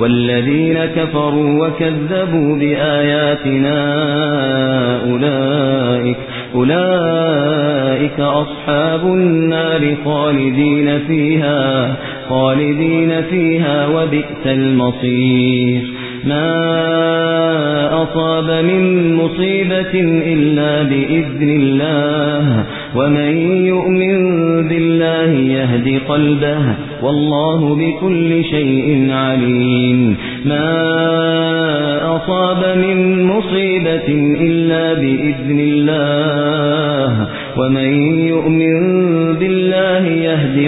والذين كفروا وكذبوا بآياتنا أولئك أولئك أصحاب النار خالدين فيها خالدين فيها وبئس المصير. ما أصاب من مصيبة إلا بإذن الله. ومن يؤمن بالله يهدي قلبه. والله بكل شيء عليم. ما أصاب من مصيبة إلا بإذن الله. ومن يؤمن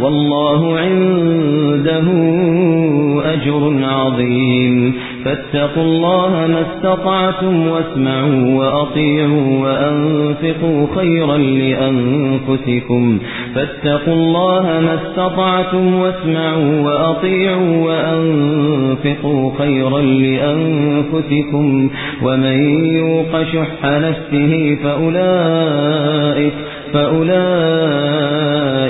والله عنده أجر عظيم. فاتقوا الله ما استطعتم واسمعوا وأطيعوا وأنفقوا خيرا لأنفسكم. فاتقوا الله ما استطعتم واسمعوا وأطيعوا وأنفقوا خيرا لأنفسكم. ومن يوق شح نفسه فأولئك فأولئك